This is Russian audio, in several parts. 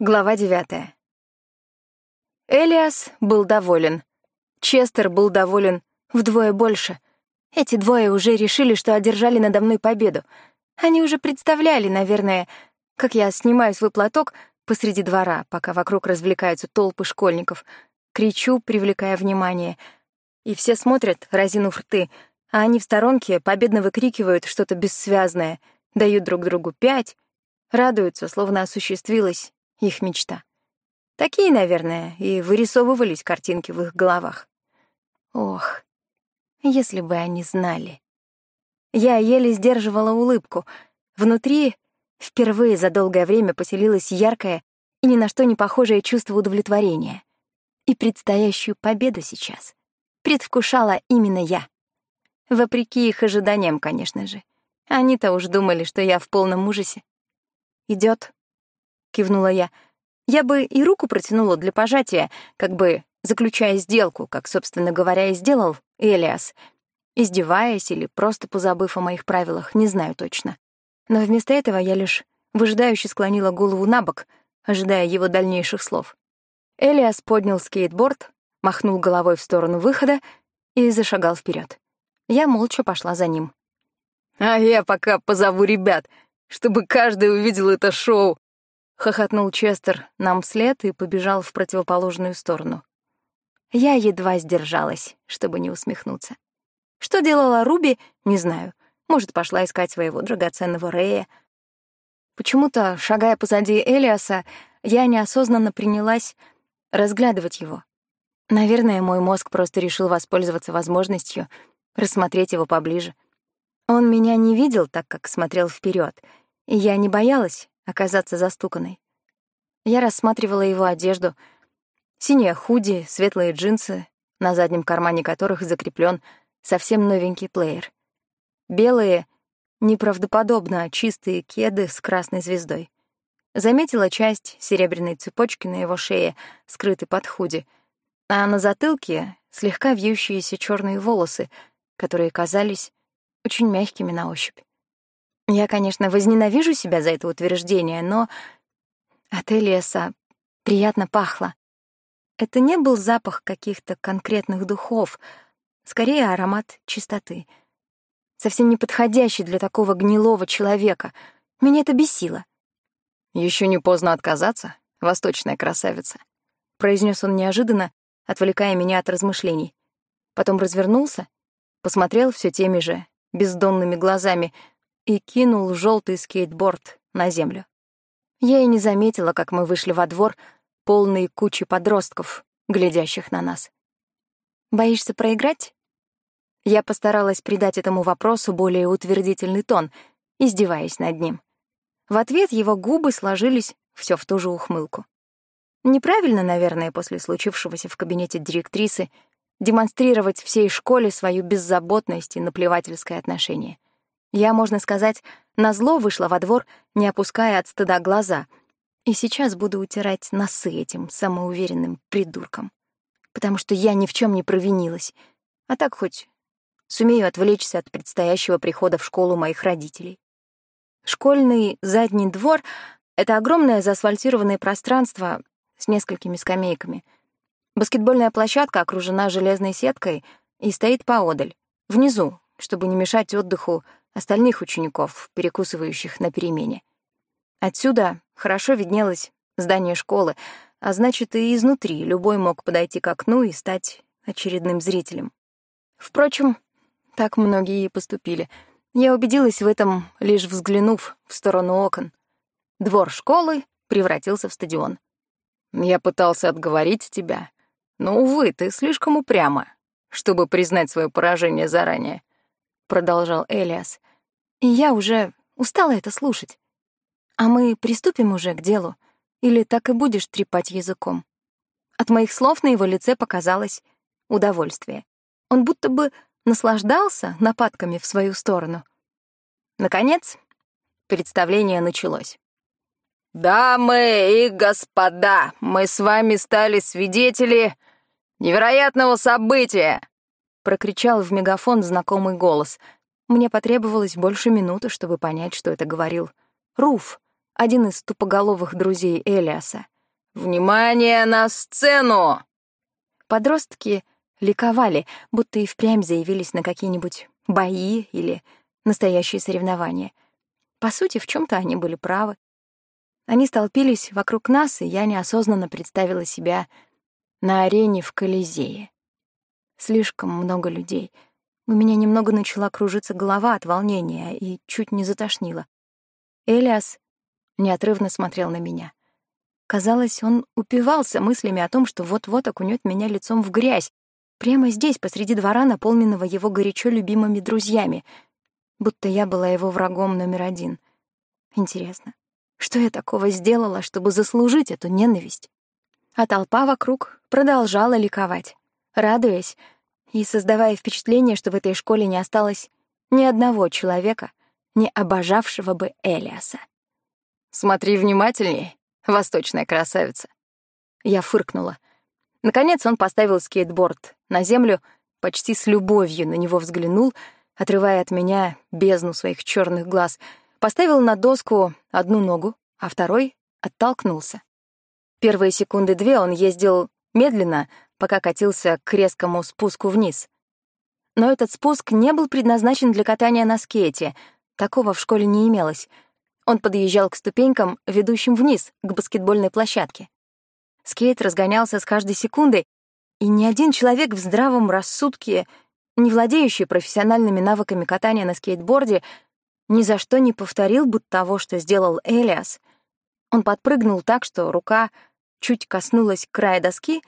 Глава девятая. Элиас был доволен. Честер был доволен вдвое больше. Эти двое уже решили, что одержали надо мной победу. Они уже представляли, наверное, как я снимаю свой платок посреди двора, пока вокруг развлекаются толпы школьников. Кричу, привлекая внимание. И все смотрят, разинув рты, а они в сторонке победно выкрикивают что-то бессвязное, дают друг другу пять, радуются, словно осуществилась их мечта. Такие, наверное, и вырисовывались картинки в их головах. Ох, если бы они знали. Я еле сдерживала улыбку. Внутри впервые за долгое время поселилось яркое и ни на что не похожее чувство удовлетворения. И предстоящую победу сейчас предвкушала именно я. Вопреки их ожиданиям, конечно же. Они-то уж думали, что я в полном ужасе. Идет, кивнула я. Я бы и руку протянула для пожатия, как бы заключая сделку, как, собственно говоря, и сделал Элиас, издеваясь или просто позабыв о моих правилах, не знаю точно. Но вместо этого я лишь выжидающе склонила голову на бок, ожидая его дальнейших слов. Элиас поднял скейтборд, махнул головой в сторону выхода и зашагал вперед. Я молча пошла за ним. «А я пока позову ребят, чтобы каждый увидел это шоу», — хохотнул Честер нам вслед и побежал в противоположную сторону. Я едва сдержалась, чтобы не усмехнуться. Что делала Руби, не знаю. Может, пошла искать своего драгоценного Рея. Почему-то, шагая позади Элиаса, я неосознанно принялась разглядывать его. Наверное, мой мозг просто решил воспользоваться возможностью рассмотреть его поближе. Он меня не видел, так как смотрел вперед, и я не боялась оказаться застуканной. Я рассматривала его одежду. Синие худи, светлые джинсы, на заднем кармане которых закреплен совсем новенький плеер. Белые, неправдоподобно чистые кеды с красной звездой. Заметила часть серебряной цепочки на его шее, скрытой под худи, а на затылке слегка вьющиеся черные волосы, которые казались очень мягкими на ощупь. Я, конечно, возненавижу себя за это утверждение, но от Элиаса приятно пахло. Это не был запах каких-то конкретных духов, скорее аромат чистоты. Совсем не подходящий для такого гнилого человека. Меня это бесило. Еще не поздно отказаться, восточная красавица», — произнес он неожиданно, отвлекая меня от размышлений. Потом развернулся, посмотрел все теми же бездонными глазами — и кинул желтый скейтборд на землю. Я и не заметила, как мы вышли во двор, полный кучи подростков, глядящих на нас. «Боишься проиграть?» Я постаралась придать этому вопросу более утвердительный тон, издеваясь над ним. В ответ его губы сложились все в ту же ухмылку. Неправильно, наверное, после случившегося в кабинете директрисы демонстрировать всей школе свою беззаботность и наплевательское отношение. Я, можно сказать, назло вышла во двор, не опуская от стыда глаза, и сейчас буду утирать носы этим самоуверенным придуркам, потому что я ни в чем не провинилась, а так хоть сумею отвлечься от предстоящего прихода в школу моих родителей. Школьный задний двор — это огромное заасфальтированное пространство с несколькими скамейками. Баскетбольная площадка окружена железной сеткой и стоит поодаль, внизу, чтобы не мешать отдыху остальных учеников, перекусывающих на перемене. Отсюда хорошо виднелось здание школы, а значит, и изнутри любой мог подойти к окну и стать очередным зрителем. Впрочем, так многие и поступили. Я убедилась в этом, лишь взглянув в сторону окон. Двор школы превратился в стадион. «Я пытался отговорить тебя, но, увы, ты слишком упряма, чтобы признать свое поражение заранее», — продолжал Элиас. Я уже устала это слушать. А мы приступим уже к делу? Или так и будешь трепать языком? От моих слов на его лице показалось удовольствие. Он будто бы наслаждался нападками в свою сторону. Наконец, представление началось. «Дамы и господа, мы с вами стали свидетели невероятного события!» — прокричал в мегафон знакомый голос, мне потребовалось больше минуты, чтобы понять, что это говорил Руф, один из тупоголовых друзей Элиаса. «Внимание на сцену!» Подростки ликовали, будто и впрямь заявились на какие-нибудь бои или настоящие соревнования. По сути, в чем то они были правы. Они столпились вокруг нас, и я неосознанно представила себя на арене в Колизее. Слишком много людей. У меня немного начала кружиться голова от волнения и чуть не затошнило. Элиас неотрывно смотрел на меня. Казалось, он упивался мыслями о том, что вот-вот окунет меня лицом в грязь, прямо здесь, посреди двора, наполненного его горячо любимыми друзьями, будто я была его врагом номер один. Интересно, что я такого сделала, чтобы заслужить эту ненависть? А толпа вокруг продолжала ликовать, радуясь и создавая впечатление, что в этой школе не осталось ни одного человека, не обожавшего бы Элиаса. «Смотри внимательнее, восточная красавица». Я фыркнула. Наконец он поставил скейтборд на землю, почти с любовью на него взглянул, отрывая от меня бездну своих черных глаз — Поставил на доску одну ногу, а второй оттолкнулся. Первые секунды две он ездил медленно, пока катился к резкому спуску вниз. Но этот спуск не был предназначен для катания на скейте, такого в школе не имелось. Он подъезжал к ступенькам, ведущим вниз, к баскетбольной площадке. Скейт разгонялся с каждой секундой, и ни один человек в здравом рассудке, не владеющий профессиональными навыками катания на скейтборде, ни за что не повторил бы того, что сделал Элиас. Он подпрыгнул так, что рука чуть коснулась края доски,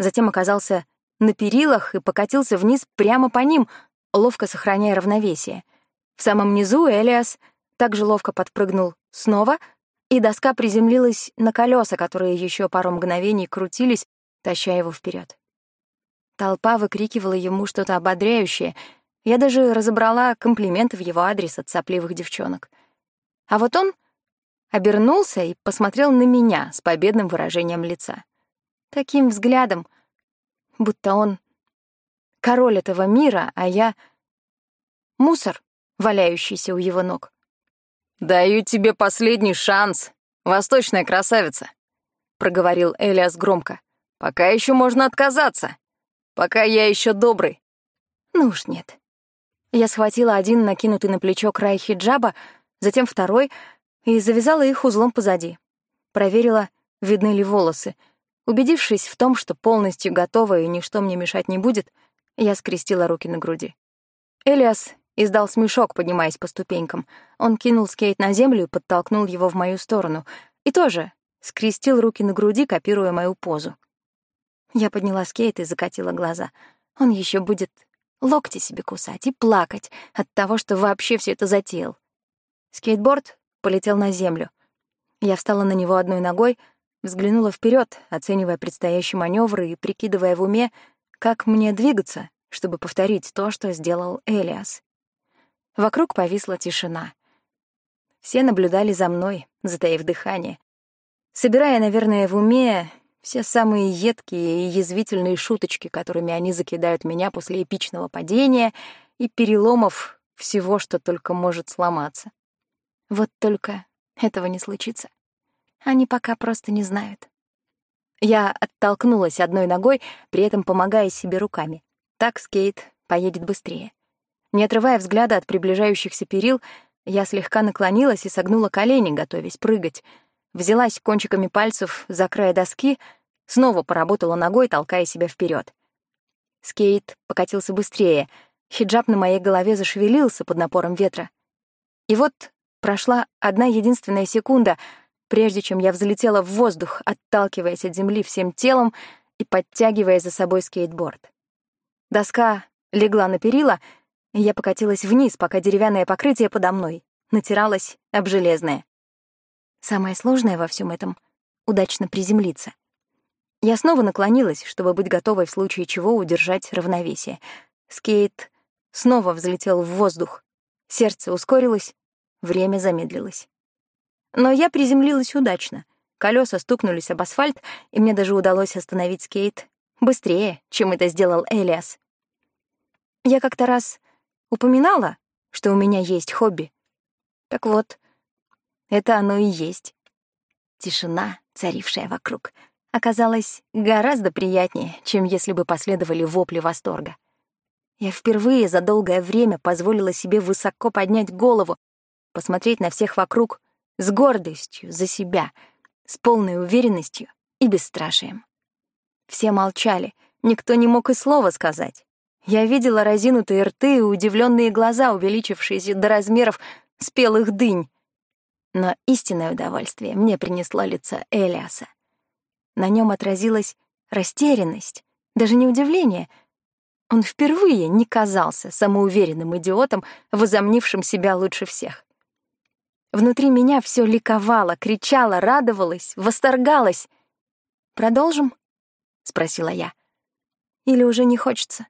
затем оказался на перилах и покатился вниз прямо по ним, ловко сохраняя равновесие. В самом низу Элиас также ловко подпрыгнул снова, и доска приземлилась на колеса, которые еще пару мгновений крутились, таща его вперед. Толпа выкрикивала ему что-то ободряющее — я даже разобрала комплименты в его адрес от сопливых девчонок. А вот он обернулся и посмотрел на меня с победным выражением лица. Таким взглядом, будто он король этого мира, а я — мусор, валяющийся у его ног. «Даю тебе последний шанс, восточная красавица», — проговорил Элиас громко. «Пока еще можно отказаться. Пока я еще добрый». Ну уж нет. Я схватила один накинутый на плечо край хиджаба, затем второй и завязала их узлом позади. Проверила, видны ли волосы. Убедившись в том, что полностью готова и ничто мне мешать не будет, я скрестила руки на груди. Элиас издал смешок, поднимаясь по ступенькам. Он кинул скейт на землю и подтолкнул его в мою сторону. И тоже скрестил руки на груди, копируя мою позу. Я подняла скейт и закатила глаза. Он еще будет локти себе кусать и плакать от того, что вообще все это затеял. Скейтборд полетел на землю. Я встала на него одной ногой, взглянула вперед, оценивая предстоящий маневр и прикидывая в уме, как мне двигаться, чтобы повторить то, что сделал Элиас. Вокруг повисла тишина. Все наблюдали за мной, затаив дыхание. Собирая, наверное, в уме все самые едкие и язвительные шуточки, которыми они закидают меня после эпичного падения и переломов всего, что только может сломаться. Вот только этого не случится. Они пока просто не знают. Я оттолкнулась одной ногой, при этом помогая себе руками. Так скейт поедет быстрее. Не отрывая взгляда от приближающихся перил, я слегка наклонилась и согнула колени, готовясь прыгать — взялась кончиками пальцев за край доски, снова поработала ногой, толкая себя вперед. Скейт покатился быстрее, хиджаб на моей голове зашевелился под напором ветра. И вот прошла одна единственная секунда, прежде чем я взлетела в воздух, отталкиваясь от земли всем телом и подтягивая за собой скейтборд. Доска легла на перила, и я покатилась вниз, пока деревянное покрытие подо мной натиралось об железное. Самое сложное во всем этом — удачно приземлиться. Я снова наклонилась, чтобы быть готовой в случае чего удержать равновесие. Скейт снова взлетел в воздух. Сердце ускорилось, время замедлилось. Но я приземлилась удачно. Колеса стукнулись об асфальт, и мне даже удалось остановить скейт быстрее, чем это сделал Элиас. Я как-то раз упоминала, что у меня есть хобби. Так вот, Это оно и есть. Тишина, царившая вокруг, оказалась гораздо приятнее, чем если бы последовали вопли восторга. Я впервые за долгое время позволила себе высоко поднять голову, посмотреть на всех вокруг с гордостью за себя, с полной уверенностью и бесстрашием. Все молчали, никто не мог и слова сказать. Я видела разинутые рты и удивленные глаза, увеличившиеся до размеров спелых дынь. Но истинное удовольствие мне принесло лицо Элиаса. На нем отразилась растерянность, даже не удивление. Он впервые не казался самоуверенным идиотом, возомнившим себя лучше всех. Внутри меня все ликовало, кричало, радовалось, восторгалось. «Продолжим?» — спросила я. «Или уже не хочется?»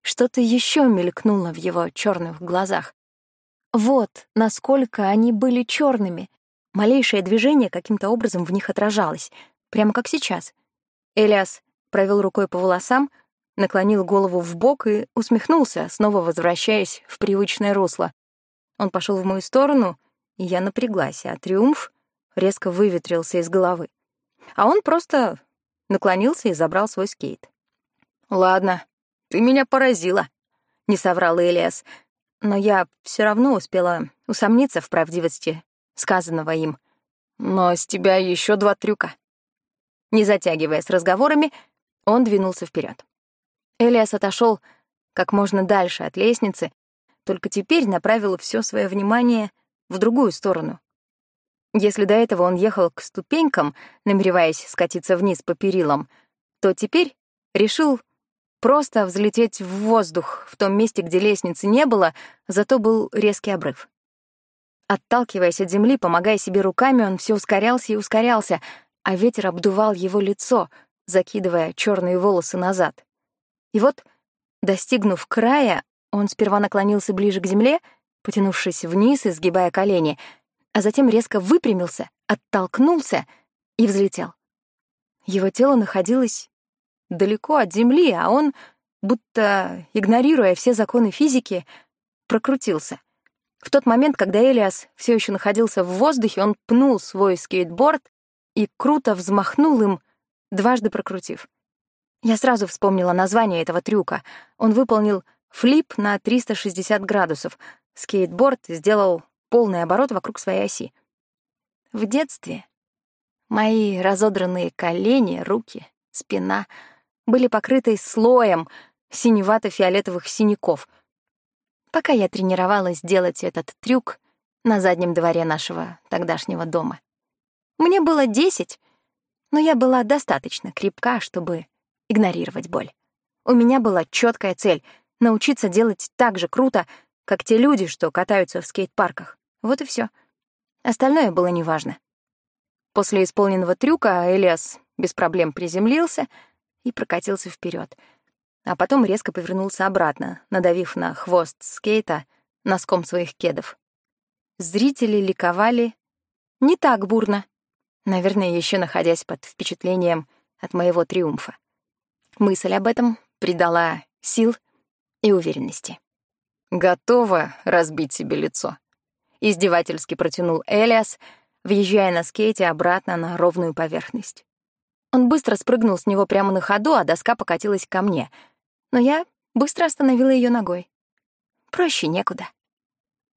Что-то еще мелькнуло в его черных глазах. Вот насколько они были черными. Малейшее движение каким-то образом в них отражалось, прямо как сейчас. Элиас провел рукой по волосам, наклонил голову в бок и усмехнулся, снова возвращаясь в привычное русло. Он пошел в мою сторону, и я напряглась, а триумф резко выветрился из головы. А он просто наклонился и забрал свой скейт. «Ладно, ты меня поразила», — не соврал Элиас, но я все равно успела усомниться в правдивости сказанного им. Но с тебя еще два трюка. Не затягивая с разговорами, он двинулся вперед. Элиас отошел как можно дальше от лестницы, только теперь направил все свое внимание в другую сторону. Если до этого он ехал к ступенькам, намереваясь скатиться вниз по перилам, то теперь решил Просто взлететь в воздух в том месте, где лестницы не было, зато был резкий обрыв. Отталкиваясь от земли, помогая себе руками, он все ускорялся и ускорялся, а ветер обдувал его лицо, закидывая черные волосы назад. И вот, достигнув края, он сперва наклонился ближе к земле, потянувшись вниз и сгибая колени, а затем резко выпрямился, оттолкнулся и взлетел. Его тело находилось далеко от Земли, а он, будто игнорируя все законы физики, прокрутился. В тот момент, когда Элиас все еще находился в воздухе, он пнул свой скейтборд и круто взмахнул им, дважды прокрутив. Я сразу вспомнила название этого трюка. Он выполнил флип на 360 градусов. Скейтборд сделал полный оборот вокруг своей оси. В детстве мои разодранные колени, руки, спина — были покрыты слоем синевато-фиолетовых синяков. Пока я тренировалась делать этот трюк на заднем дворе нашего тогдашнего дома. Мне было десять, но я была достаточно крепка, чтобы игнорировать боль. У меня была четкая цель — научиться делать так же круто, как те люди, что катаются в скейт-парках. Вот и все. Остальное было неважно. После исполненного трюка Элиас без проблем приземлился — и прокатился вперед, а потом резко повернулся обратно, надавив на хвост скейта носком своих кедов. Зрители ликовали не так бурно, наверное, еще находясь под впечатлением от моего триумфа. Мысль об этом придала сил и уверенности. «Готова разбить себе лицо?» — издевательски протянул Элиас, въезжая на скейте обратно на ровную поверхность. Он быстро спрыгнул с него прямо на ходу, а доска покатилась ко мне. Но я быстро остановила ее ногой. Проще некуда.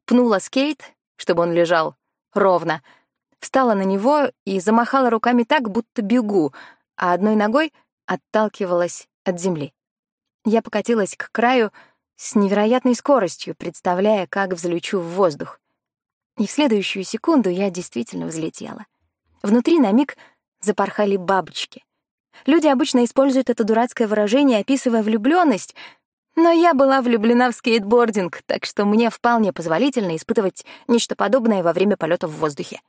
Пнула скейт, чтобы он лежал ровно, встала на него и замахала руками так, будто бегу, а одной ногой отталкивалась от земли. Я покатилась к краю с невероятной скоростью, представляя, как взлечу в воздух. И в следующую секунду я действительно взлетела. Внутри на миг — запорхали бабочки. Люди обычно используют это дурацкое выражение, описывая влюблённость, но я была влюблена в скейтбординг, так что мне вполне позволительно испытывать нечто подобное во время полета в воздухе.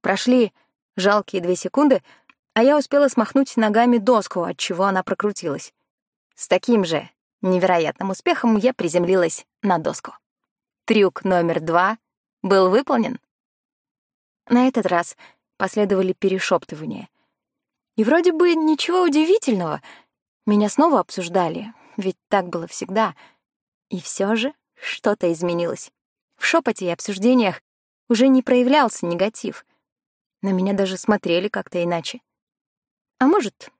Прошли жалкие две секунды, а я успела смахнуть ногами доску, от чего она прокрутилась. С таким же невероятным успехом я приземлилась на доску. Трюк номер два был выполнен. На этот раз Последовали перешептывания. И вроде бы ничего удивительного. Меня снова обсуждали, ведь так было всегда. И все же что-то изменилось. В шепоте и обсуждениях уже не проявлялся негатив. На меня даже смотрели как-то иначе. А может,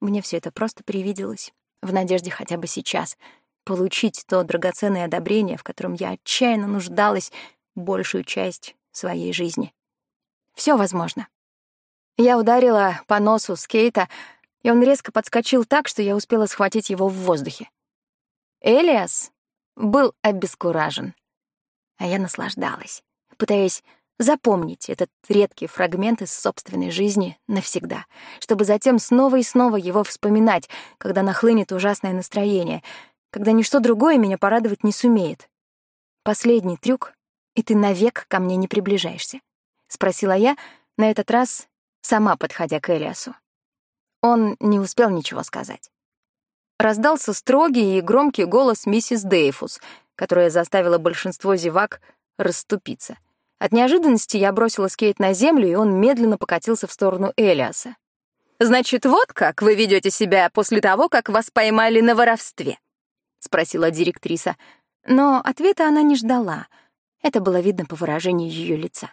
мне все это просто привиделось, в надежде хотя бы сейчас получить то драгоценное одобрение, в котором я отчаянно нуждалась большую часть своей жизни. Все возможно. Я ударила по носу скейта, и он резко подскочил так, что я успела схватить его в воздухе. Элиас был обескуражен, а я наслаждалась, пытаясь запомнить этот редкий фрагмент из собственной жизни навсегда, чтобы затем снова и снова его вспоминать, когда нахлынет ужасное настроение, когда ничто другое меня порадовать не сумеет. Последний трюк, и ты навек ко мне не приближаешься, — спросила я, на этот раз сама подходя к Элиасу. Он не успел ничего сказать. Раздался строгий и громкий голос миссис Дейфус, которая заставила большинство зевак расступиться — от неожиданности я бросила скейт на землю, и он медленно покатился в сторону Элиаса. «Значит, вот как вы ведете себя после того, как вас поймали на воровстве?» — спросила директриса. Но ответа она не ждала. Это было видно по выражению ее лица.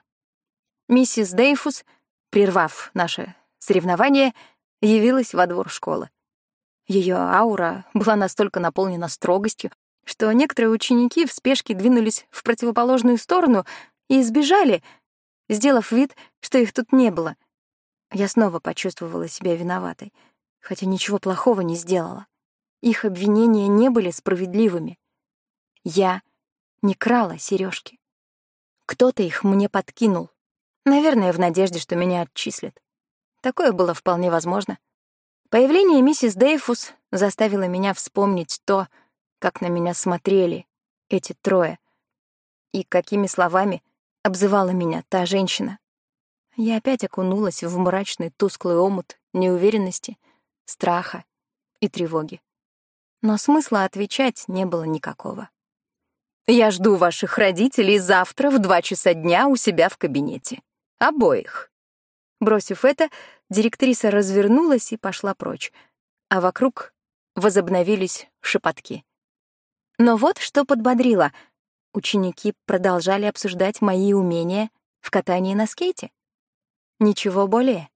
Миссис Дейфус, прервав наше соревнование, явилась во двор школы. Ее аура была настолько наполнена строгостью, что некоторые ученики в спешке двинулись в противоположную сторону, и сбежали, сделав вид, что их тут не было. Я снова почувствовала себя виноватой, хотя ничего плохого не сделала. Их обвинения не были справедливыми. Я не крала сережки. Кто-то их мне подкинул. Наверное, в надежде, что меня отчислят. Такое было вполне возможно. Появление миссис Дейфус заставило меня вспомнить то, как на меня смотрели эти трое, и какими словами обзывала меня та женщина. Я опять окунулась в мрачный тусклый омут неуверенности, страха и тревоги. Но смысла отвечать не было никакого. «Я жду ваших родителей завтра в два часа дня у себя в кабинете. Обоих». Бросив это, директриса развернулась и пошла прочь, а вокруг возобновились шепотки. Но вот что подбодрило — ученики продолжали обсуждать мои умения в катании на скейте. Ничего более.